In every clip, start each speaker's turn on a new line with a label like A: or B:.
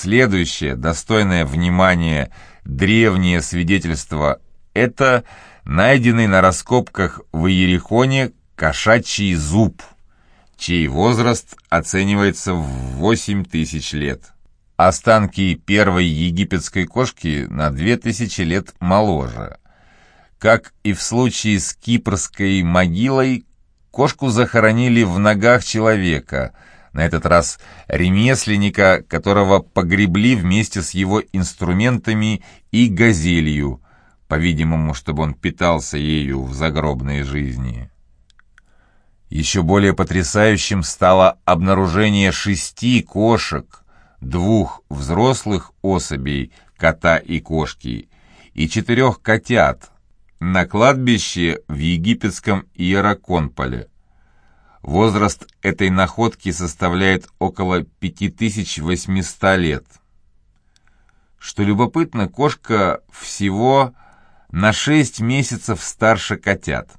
A: Следующее, достойное внимания древнее свидетельство – это найденный на раскопках в Иерихоне кошачий зуб, чей возраст оценивается в 8 тысяч лет. Останки первой египетской кошки на 2000 лет моложе. Как и в случае с кипрской могилой, кошку захоронили в ногах человека – на этот раз ремесленника, которого погребли вместе с его инструментами и газелью, по-видимому, чтобы он питался ею в загробной жизни. Еще более потрясающим стало обнаружение шести кошек, двух взрослых особей, кота и кошки, и четырех котят на кладбище в египетском Иераконполе. Возраст этой находки составляет около 5800 лет. Что любопытно, кошка всего на 6 месяцев старше котят.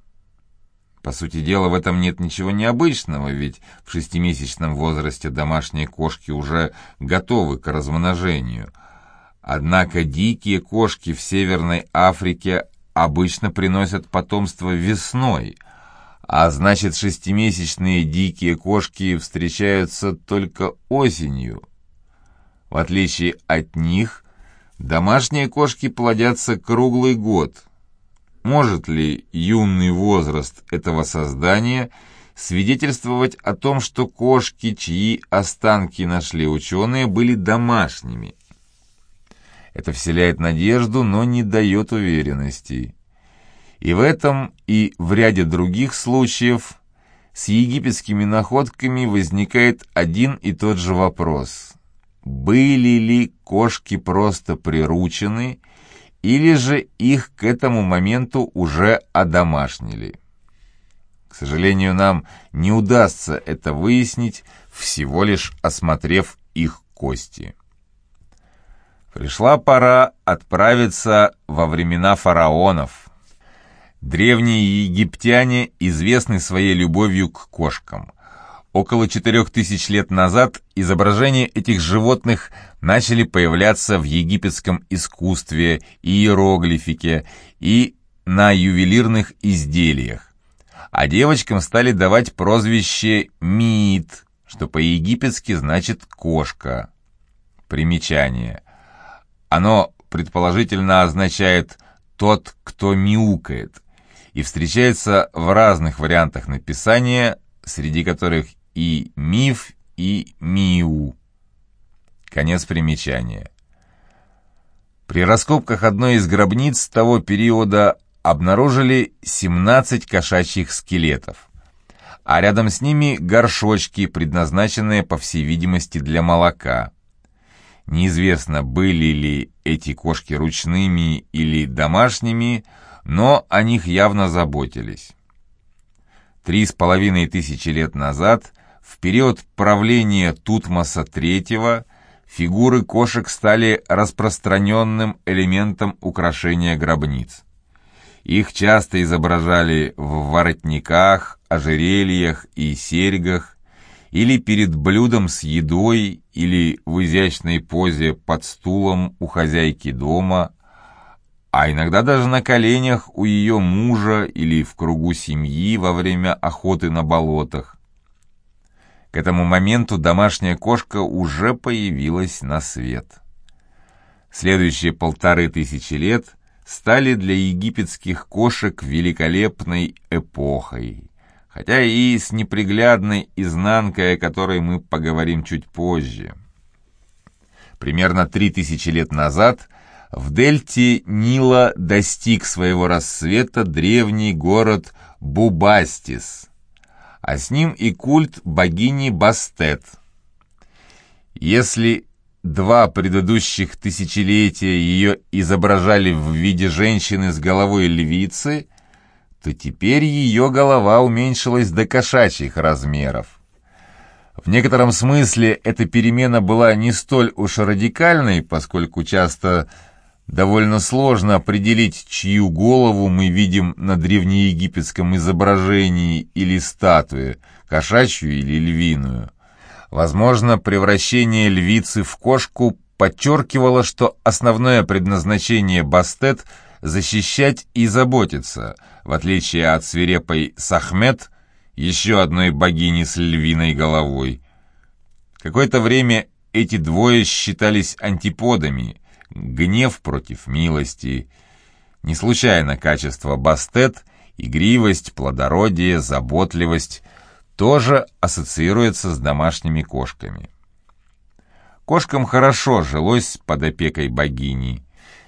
A: По сути дела, в этом нет ничего необычного, ведь в шестимесячном возрасте домашние кошки уже готовы к размножению. Однако дикие кошки в Северной Африке обычно приносят потомство весной – а значит шестимесячные дикие кошки встречаются только осенью. В отличие от них, домашние кошки плодятся круглый год. Может ли юный возраст этого создания свидетельствовать о том, что кошки, чьи останки нашли ученые, были домашними? Это вселяет надежду, но не дает уверенности. И в этом, и в ряде других случаев с египетскими находками возникает один и тот же вопрос. Были ли кошки просто приручены, или же их к этому моменту уже одомашнили? К сожалению, нам не удастся это выяснить, всего лишь осмотрев их кости. Пришла пора отправиться во времена фараонов – Древние египтяне известны своей любовью к кошкам. Около четырех тысяч лет назад изображения этих животных начали появляться в египетском искусстве, иероглифике и на ювелирных изделиях. А девочкам стали давать прозвище «миит», что по-египетски значит «кошка». Примечание. Оно предположительно означает «тот, кто мяукает», и встречается в разных вариантах написания, среди которых и миф, и миу. Конец примечания. При раскопках одной из гробниц того периода обнаружили 17 кошачьих скелетов, а рядом с ними горшочки, предназначенные, по всей видимости, для молока. Неизвестно, были ли эти кошки ручными или домашними, но о них явно заботились. Три с половиной тысячи лет назад, в период правления Тутмоса III, фигуры кошек стали распространенным элементом украшения гробниц. Их часто изображали в воротниках, ожерельях и серьгах, или перед блюдом с едой, или в изящной позе под стулом у хозяйки дома, а иногда даже на коленях у ее мужа или в кругу семьи во время охоты на болотах. К этому моменту домашняя кошка уже появилась на свет. Следующие полторы тысячи лет стали для египетских кошек великолепной эпохой, хотя и с неприглядной изнанкой, о которой мы поговорим чуть позже. Примерно три тысячи лет назад – в дельте Нила достиг своего рассвета древний город Бубастис, а с ним и культ богини Бастет. Если два предыдущих тысячелетия ее изображали в виде женщины с головой львицы, то теперь ее голова уменьшилась до кошачьих размеров. В некотором смысле эта перемена была не столь уж радикальной, поскольку часто Довольно сложно определить, чью голову мы видим на древнеегипетском изображении или статуе, кошачью или львиную. Возможно, превращение львицы в кошку подчеркивало, что основное предназначение Бастет – защищать и заботиться, в отличие от свирепой Сахмет, еще одной богини с львиной головой. Какое-то время эти двое считались антиподами, гнев против милости. Не случайно качество Бастет, игривость, плодородие, заботливость тоже ассоциируется с домашними кошками. Кошкам хорошо жилось под опекой богини.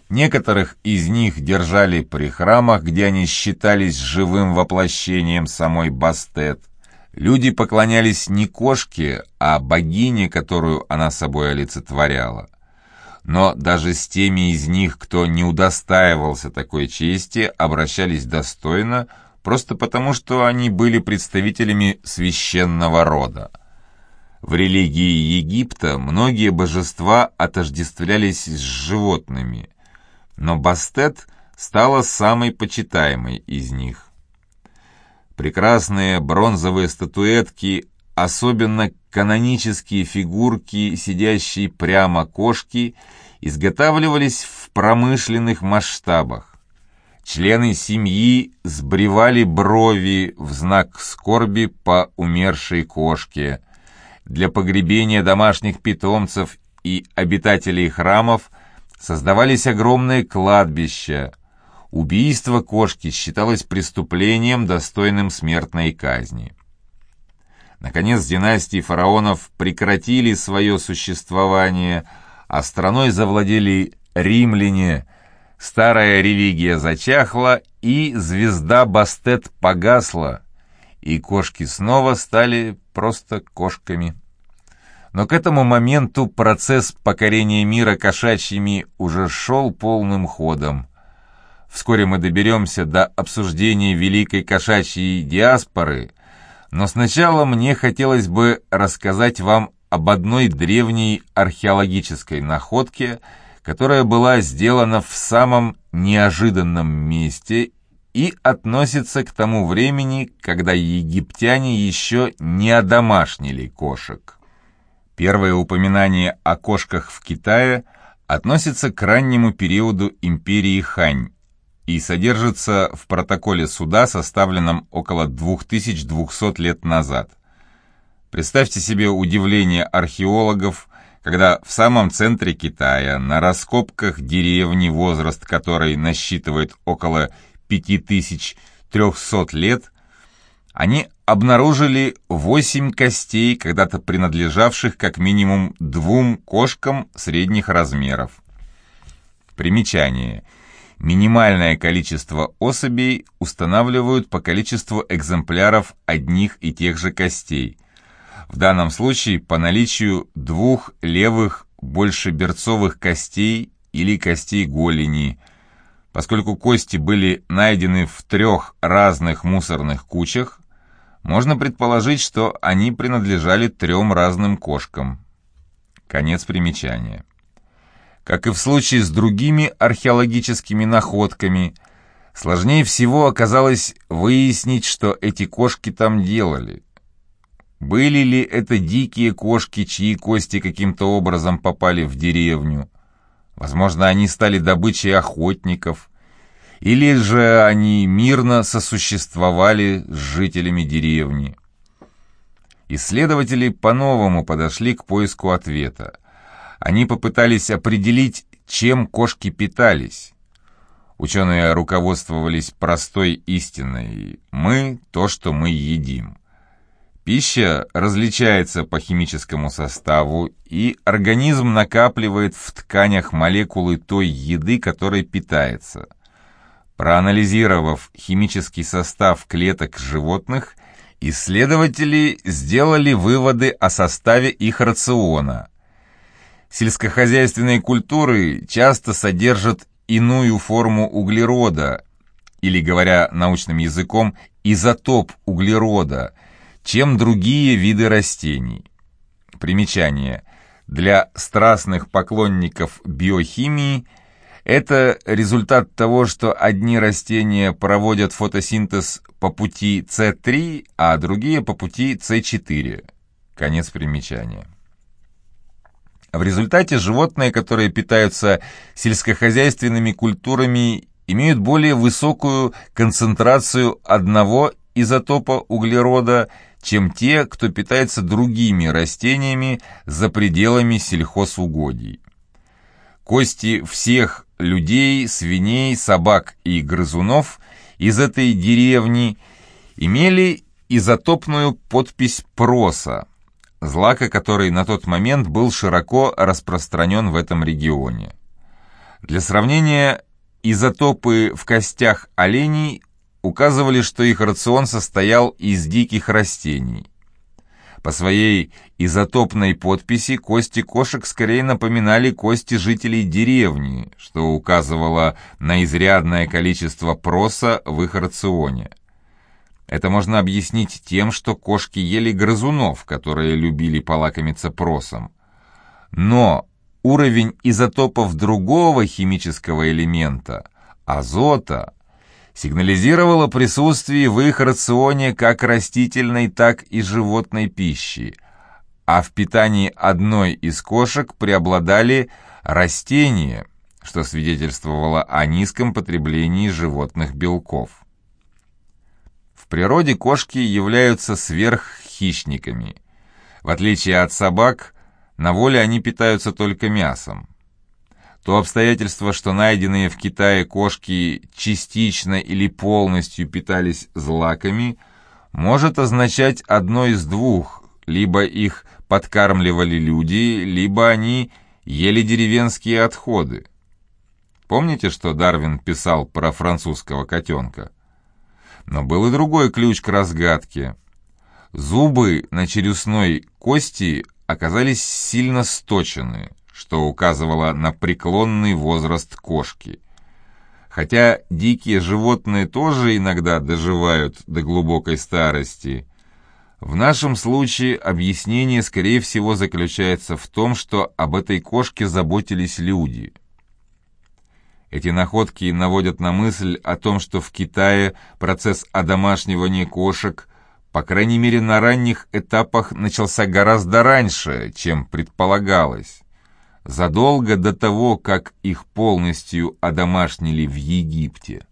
A: Некоторых из них держали при храмах, где они считались живым воплощением самой Бастет. Люди поклонялись не кошке, а богине, которую она собой олицетворяла. Но даже с теми из них, кто не удостаивался такой чести, обращались достойно, просто потому, что они были представителями священного рода. В религии Египта многие божества отождествлялись с животными, но Бастет стала самой почитаемой из них. Прекрасные бронзовые статуэтки, особенно канонические фигурки, сидящие прямо кошки, изготавливались в промышленных масштабах. Члены семьи сбривали брови в знак скорби по умершей кошке – для погребения домашних питомцев и обитателей храмов создавались огромные кладбища. Убийство кошки считалось преступлением, достойным смертной казни. Наконец, династии фараонов прекратили свое существование, а страной завладели римляне. Старая религия зачахла, и звезда Бастет погасла, и кошки снова стали просто кошками. Но к этому моменту процесс покорения мира кошачьими уже шел полным ходом. Вскоре мы доберемся до обсуждения великой кошачьей диаспоры, но сначала мне хотелось бы рассказать вам об одной древней археологической находке, которая была сделана в самом неожиданном месте и относится к тому времени, когда египтяне еще не одомашнили кошек. Первое упоминание о кошках в Китае относится к раннему периоду империи Хань и содержится в протоколе суда, составленном около 2200 лет назад. Представьте себе удивление археологов, когда в самом центре Китая, на раскопках деревни, возраст которой насчитывает около 5300 лет, они обнаружили восемь костей, когда-то принадлежавших как минимум двум кошкам средних размеров. Примечание. Минимальное количество особей устанавливают по количеству экземпляров одних и тех же костей. В данном случае по наличию двух левых большеберцовых костей или костей голени – Поскольку кости были найдены в трех разных мусорных кучах, можно предположить, что они принадлежали трем разным кошкам. Конец примечания. Как и в случае с другими археологическими находками, сложнее всего оказалось выяснить, что эти кошки там делали. Были ли это дикие кошки, чьи кости каким-то образом попали в деревню? Возможно, они стали добычей охотников, или же они мирно сосуществовали с жителями деревни. Исследователи по-новому подошли к поиску ответа. Они попытались определить, чем кошки питались. Ученые руководствовались простой истиной «мы – то, что мы едим». Пища различается по химическому составу, и организм накапливает в тканях молекулы той еды, которой питается. Проанализировав химический состав клеток животных, исследователи сделали выводы о составе их рациона. Сельскохозяйственные культуры часто содержат иную форму углерода, или, говоря научным языком, изотоп углерода – чем другие виды растений. Примечание. Для страстных поклонников биохимии это результат того, что одни растения проводят фотосинтез по пути С3, а другие по пути С4. Конец примечания. В результате животные, которые питаются сельскохозяйственными культурами, имеют более высокую концентрацию одного изотопа углерода, чем те, кто питается другими растениями за пределами сельхозугодий. Кости всех людей, свиней, собак и грызунов из этой деревни имели изотопную подпись «проса», злака который на тот момент был широко распространен в этом регионе. Для сравнения, изотопы в костях оленей указывали, что их рацион состоял из диких растений. По своей изотопной подписи кости кошек скорее напоминали кости жителей деревни, что указывало на изрядное количество проса в их рационе. Это можно объяснить тем, что кошки ели грызунов, которые любили полакомиться просом. Но уровень изотопов другого химического элемента, азота, сигнализировал о присутствии в их рационе как растительной, так и животной пищи, а в питании одной из кошек преобладали растения, что свидетельствовало о низком потреблении животных белков. В природе кошки являются сверххищниками. В отличие от собак, на воле они питаются только мясом. То обстоятельство, что найденные в Китае кошки частично или полностью питались злаками, может означать одно из двух, либо их подкармливали люди, либо они ели деревенские отходы. Помните, что Дарвин писал про французского котенка? Но был и другой ключ к разгадке. Зубы на челюстной кости оказались сильно сточены – что указывало на преклонный возраст кошки. Хотя дикие животные тоже иногда доживают до глубокой старости, в нашем случае объяснение, скорее всего, заключается в том, что об этой кошке заботились люди. Эти находки наводят на мысль о том, что в Китае процесс одомашнивания кошек, по крайней мере на ранних этапах, начался гораздо раньше, чем предполагалось задолго до того, как их полностью одомашнили в Египте.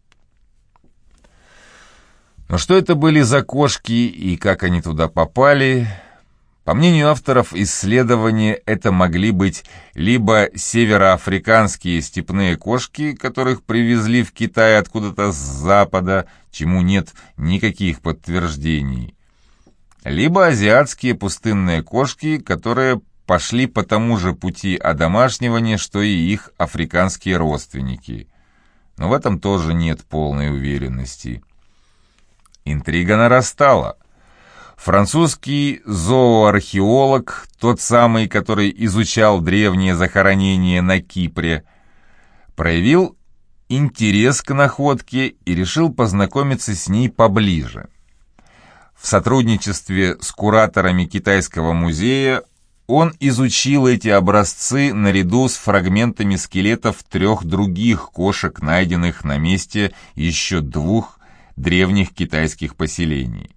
A: Но что это были за кошки и как они туда попали? По мнению авторов исследования, это могли быть либо североафриканские степные кошки, которых привезли в Китай откуда-то с запада, чему нет никаких подтверждений, либо азиатские пустынные кошки, которые пошли по тому же пути одомашнивания, что и их африканские родственники. Но в этом тоже нет полной уверенности. Интрига нарастала. Французский зооархеолог, тот самый, который изучал древние захоронения на Кипре, проявил интерес к находке и решил познакомиться с ней поближе. В сотрудничестве с кураторами Китайского музея он изучил эти образцы наряду с фрагментами скелетов трех других кошек, найденных на месте еще двух древних китайских поселений.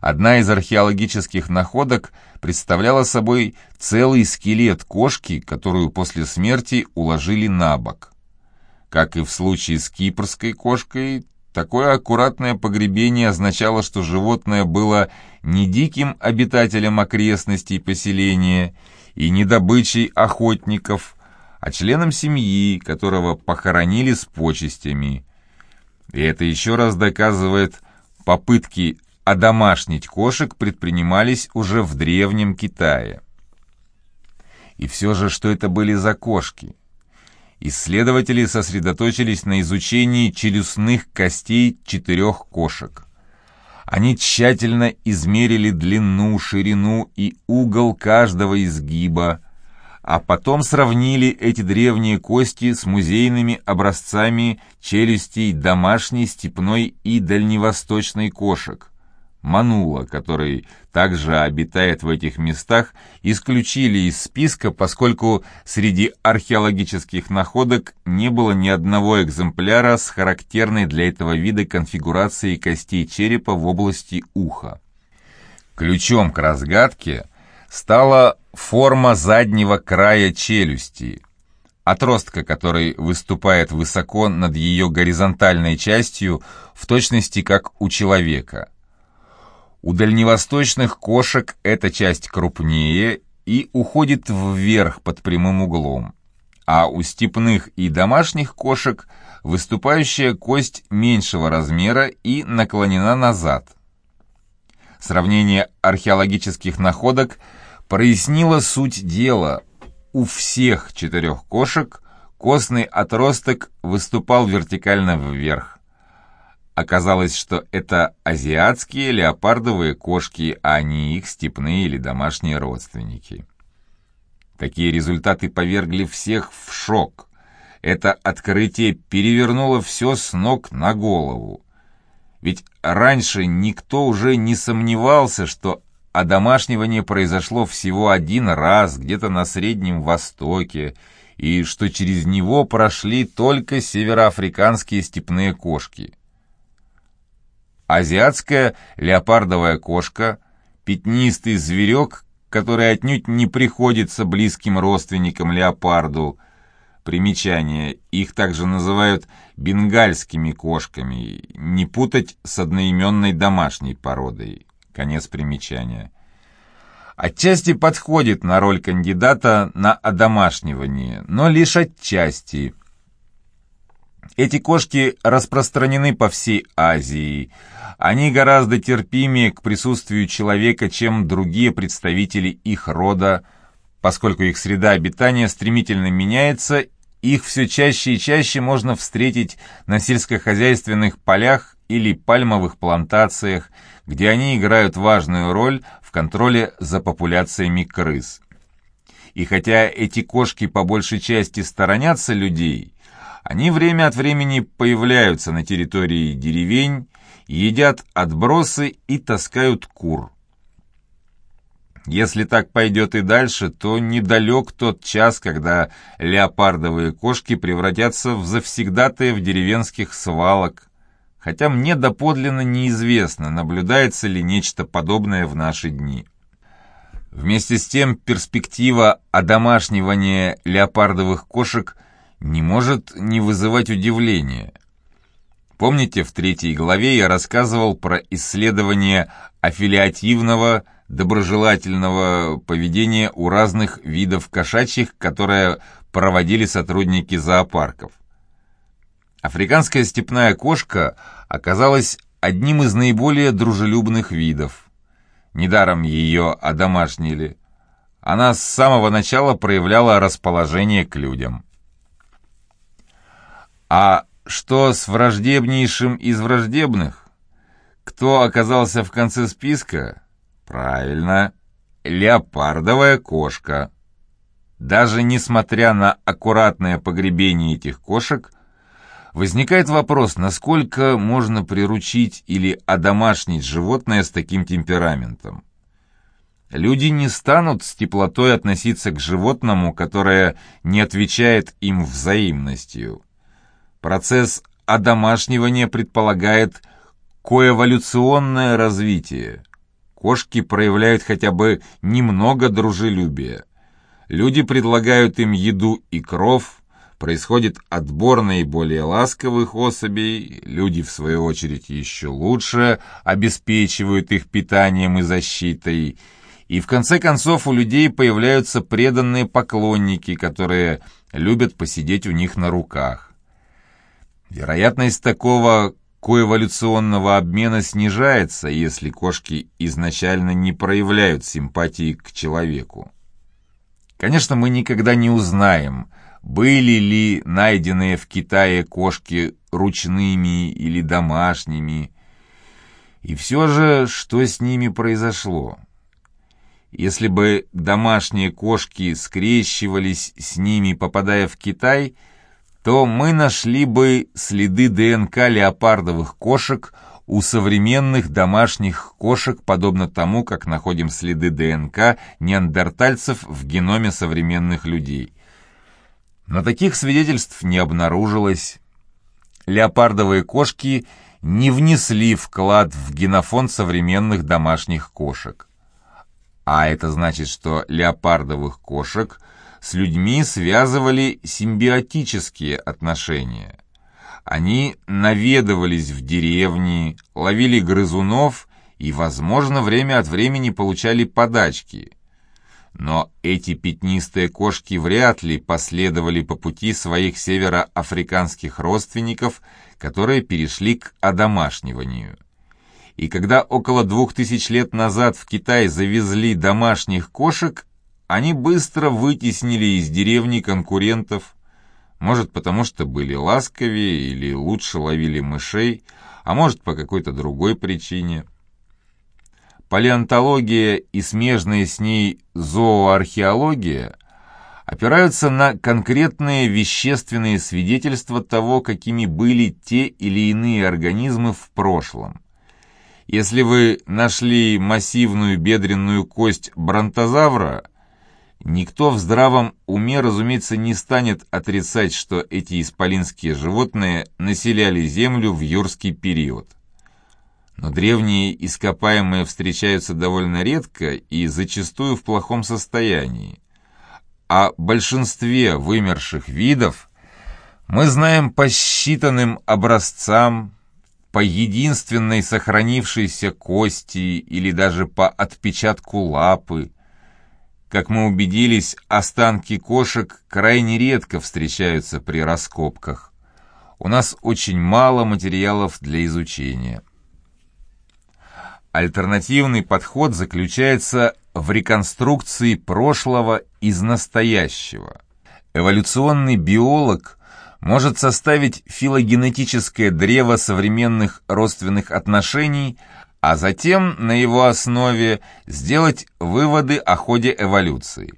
A: Одна из археологических находок представляла собой целый скелет кошки, которую после смерти уложили на бок. Как и в случае с кипрской кошкой, Такое аккуратное погребение означало, что животное было не диким обитателем окрестностей поселения и не добычей охотников, а членом семьи, которого похоронили с почестями. И это еще раз доказывает, попытки одомашнить кошек предпринимались уже в Древнем Китае. И все же, что это были за кошки? исследователи сосредоточились на изучении челюстных костей четырех кошек. Они тщательно измерили длину, ширину и угол каждого изгиба, а потом сравнили эти древние кости с музейными образцами челюстей домашней, степной и дальневосточной кошек. Манула, который также обитает в этих местах, исключили из списка, поскольку среди археологических находок не было ни одного экземпляра с характерной для этого вида конфигурацией костей черепа в области уха. Ключом к разгадке стала форма заднего края челюсти, отростка, который выступает высоко над ее горизонтальной частью, в точности как у человека. У дальневосточных кошек эта часть крупнее и уходит вверх под прямым углом, а у степных и домашних кошек выступающая кость меньшего размера и наклонена назад. Сравнение археологических находок прояснило суть дела. У всех четырех кошек костный отросток выступал вертикально вверх. Оказалось, что это азиатские леопардовые кошки, а не их степные или домашние родственники. Такие результаты повергли всех в шок. Это открытие перевернуло все с ног на голову. Ведь раньше никто уже не сомневался, что одомашнивание произошло всего один раз где-то на Среднем Востоке, и что через него прошли только североафриканские степные кошки. Азиатская леопардовая кошка, пятнистый зверек, который отнюдь не приходится близким родственникам леопарду. Примечание. Их также называют бенгальскими кошками. Не путать с одноименной домашней породой. Конец примечания. Отчасти подходит на роль кандидата на одомашнивание, но лишь отчасти – эти кошки распространены по всей Азии. Они гораздо терпимее к присутствию человека, чем другие представители их рода, поскольку их среда обитания стремительно меняется, их все чаще и чаще можно встретить на сельскохозяйственных полях или пальмовых плантациях, где они играют важную роль в контроле за популяциями крыс. И хотя эти кошки по большей части сторонятся людей, они время от времени появляются на территории деревень, едят отбросы и таскают кур. Если так пойдет и дальше, то недалек тот час, когда леопардовые кошки превратятся в завсегдатые деревенских свалок, хотя мне доподлинно неизвестно, наблюдается ли нечто подобное в наши дни. Вместе с тем перспектива одомашнивания леопардовых кошек – не может не вызывать удивления. Помните, в третьей главе я рассказывал про исследование аффилиативного, доброжелательного поведения у разных видов кошачьих, которые проводили сотрудники зоопарков. Африканская степная кошка оказалась одним из наиболее дружелюбных видов. Недаром ее одомашнили. Она с самого начала проявляла расположение к людям. А что с враждебнейшим из враждебных? Кто оказался в конце списка? Правильно, леопардовая кошка. Даже несмотря на аккуратное погребение этих кошек, возникает вопрос, насколько можно приручить или одомашнить животное с таким темпераментом. Люди не станут с теплотой относиться к животному, которое не отвечает им взаимностью. Процесс одомашнивания предполагает коэволюционное развитие. Кошки проявляют хотя бы немного дружелюбия. Люди предлагают им еду и кров, происходит отбор наиболее ласковых особей, люди, в свою очередь, еще лучше обеспечивают их питанием и защитой, и в конце концов у людей появляются преданные поклонники, которые любят посидеть у них на руках. Вероятность такого коэволюционного обмена снижается, если кошки изначально не проявляют симпатии к человеку. Конечно, мы никогда не узнаем, были ли найденные в Китае кошки ручными или домашними, и все же, что с ними произошло. Если бы домашние кошки скрещивались с ними, попадая в Китай – то мы нашли бы следы ДНК леопардовых кошек у современных домашних кошек, подобно тому, как находим следы ДНК неандертальцев в геноме современных людей. Но таких свидетельств не обнаружилось. Леопардовые кошки не внесли вклад в генофонд современных домашних кошек. А это значит, что леопардовых кошек с людьми связывали симбиотические отношения. Они наведывались в деревни, ловили грызунов и, возможно, время от времени получали подачки. Но эти пятнистые кошки вряд ли последовали по пути своих североафриканских родственников, которые перешли к одомашниванию. И когда около двух тысяч лет назад в Китай завезли домашних кошек, они быстро вытеснили из деревни конкурентов, может потому что были ласковее или лучше ловили мышей, а может по какой-то другой причине. Палеонтология и смежная с ней зооархеология опираются на конкретные вещественные свидетельства того, какими были те или иные организмы в прошлом. Если вы нашли массивную бедренную кость бронтозавра, никто в здравом уме, разумеется, не станет отрицать, что эти исполинские животные населяли Землю в юрский период. Но древние ископаемые встречаются довольно редко и зачастую в плохом состоянии. О большинстве вымерших видов мы знаем по считанным образцам, по единственной сохранившейся кости или даже по отпечатку лапы. Как мы убедились, останки кошек крайне редко встречаются при раскопках. У нас очень мало материалов для изучения. Альтернативный подход заключается в реконструкции прошлого из настоящего. Эволюционный биолог может составить филогенетическое древо современных родственных отношений, а затем на его основе сделать выводы о ходе эволюции.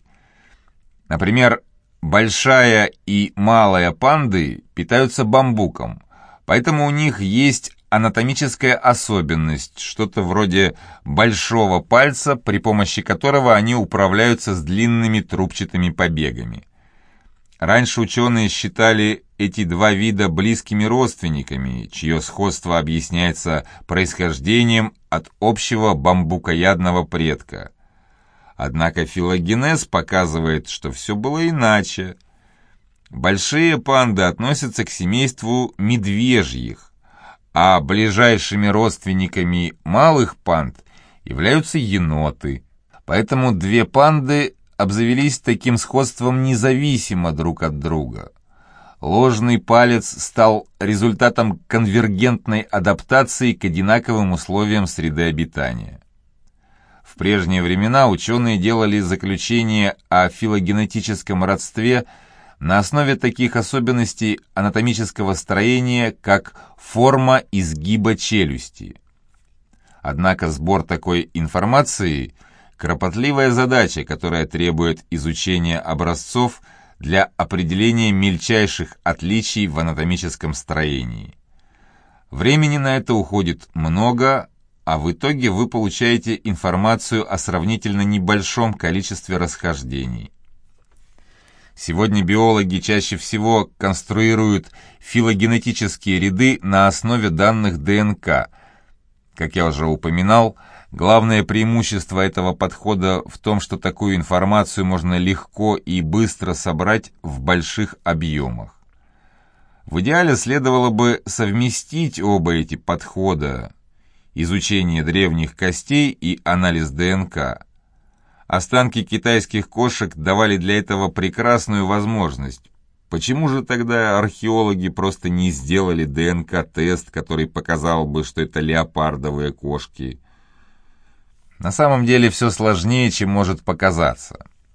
A: Например, большая и малая панды питаются бамбуком, поэтому у них есть анатомическая особенность, что-то вроде большого пальца, при помощи которого они управляются с длинными трубчатыми побегами. Раньше ученые считали эти два вида близкими родственниками, чье сходство объясняется происхождением от общего бамбукоядного предка. Однако филогенез показывает, что все было иначе. Большие панды относятся к семейству медвежьих, а ближайшими родственниками малых панд являются еноты. Поэтому две панды обзавелись таким сходством независимо друг от друга. Ложный палец стал результатом конвергентной адаптации к одинаковым условиям среды обитания. В прежние времена ученые делали заключение о филогенетическом родстве на основе таких особенностей анатомического строения, как форма изгиба челюсти. Однако сбор такой информации – Кропотливая задача, которая требует изучения образцов для определения мельчайших отличий в анатомическом строении. Времени на это уходит много, а в итоге вы получаете информацию о сравнительно небольшом количестве расхождений. Сегодня биологи чаще всего конструируют филогенетические ряды на основе данных ДНК. Как я уже упоминал, Главное преимущество этого подхода в том, что такую информацию можно легко и быстро собрать в больших объемах. В идеале следовало бы совместить оба эти подхода – изучение древних костей и анализ ДНК. Останки китайских кошек давали для этого прекрасную возможность. Почему же тогда археологи просто не сделали ДНК-тест, который показал бы, что это леопардовые кошки – на самом деле все сложнее, чем может показаться.